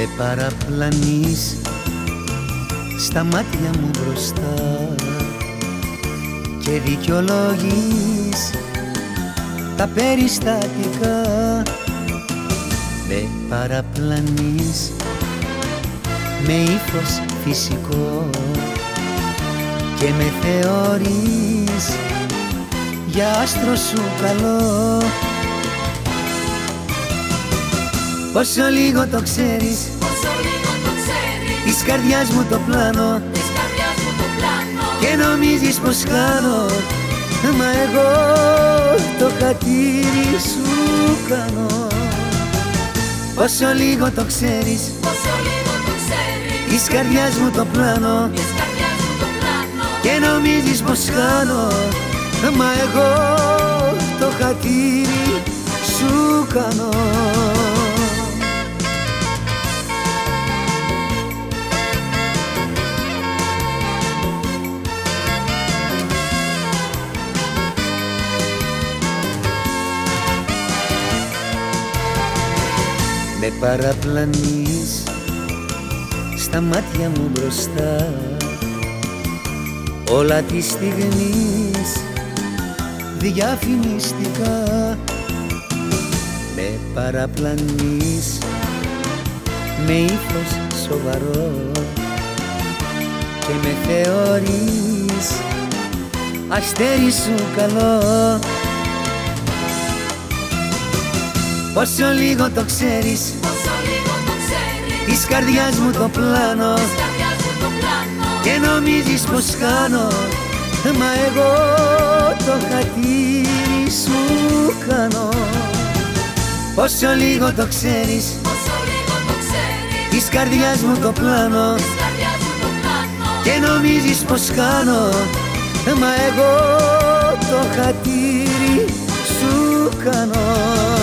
Με παραπλανείς στα μάτια μου μπροστά και δικαιολογείς τα περιστατικά. Με παραπλανείς με ύφος φυσικό και με θεωρείς για άστρο σου καλό Πόσο λίγο το ξέρεις. Πόσο λίγο το ξέρεις. Της καρδιάς μου το πλάνο. Της καρδιάς μου το πλάνο. Και νομίζεις πως κάνω Μα εγώ το χατήρι σου κάνω. Πόσο λίγο το ξέρεις. Πόσο λίγο το ξέρεις. Της καρδιάς μου το πλάνο. Της καρδιάς μου το πλάνο. Και νομίζεις πως κάνω Μα εγώ το χατήρι σου κάνω Με παραπλανείς στα μάτια μου μπροστά. Όλα τη στιγμής διαφημιστικά Με παραπλανείς με ύφος σοβαρό και με θεωρείς αστέρι σου καλό Πόσο λίγο το ξέρεις. Πόσο λίγο το ξέρεις. Της καρδιάς μου το πλάνο. Της καρδιάς μου το πλάνο. Και νομίζεις πως κάνω Μα εγώ το χατήρι σου κάνω Πόσο λίγο το ξέρεις. Πόσο λίγο το ξέρεις. Της καρδιάς μου το πλάνο. Της καρδιάς μου το πλάνο. Και νομίζεις πως κάνω Μα εγώ το χατήρι σου κάνω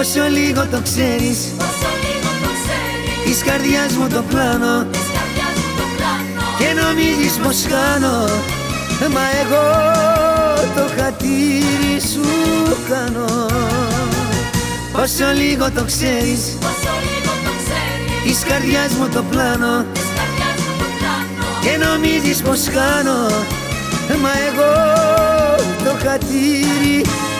Όσο λίγο το ξέρεις Πόσο λίγο το ξέρεις Της καρδιάς μου το πλάνο Της καρδιάς μου το πλάνο Και νομίζεις πως κάνω Μα εγώ το χατήρι σου κάνω. Όσο λίγο το ξέρεις Πόσο λίγο το ξέρεις Της καρδιάς μου το πλάνο Της καρδιάς μου το πλάνο Και νομίζεις πως κάνω Μα εγώ το χατήρι σου κάνω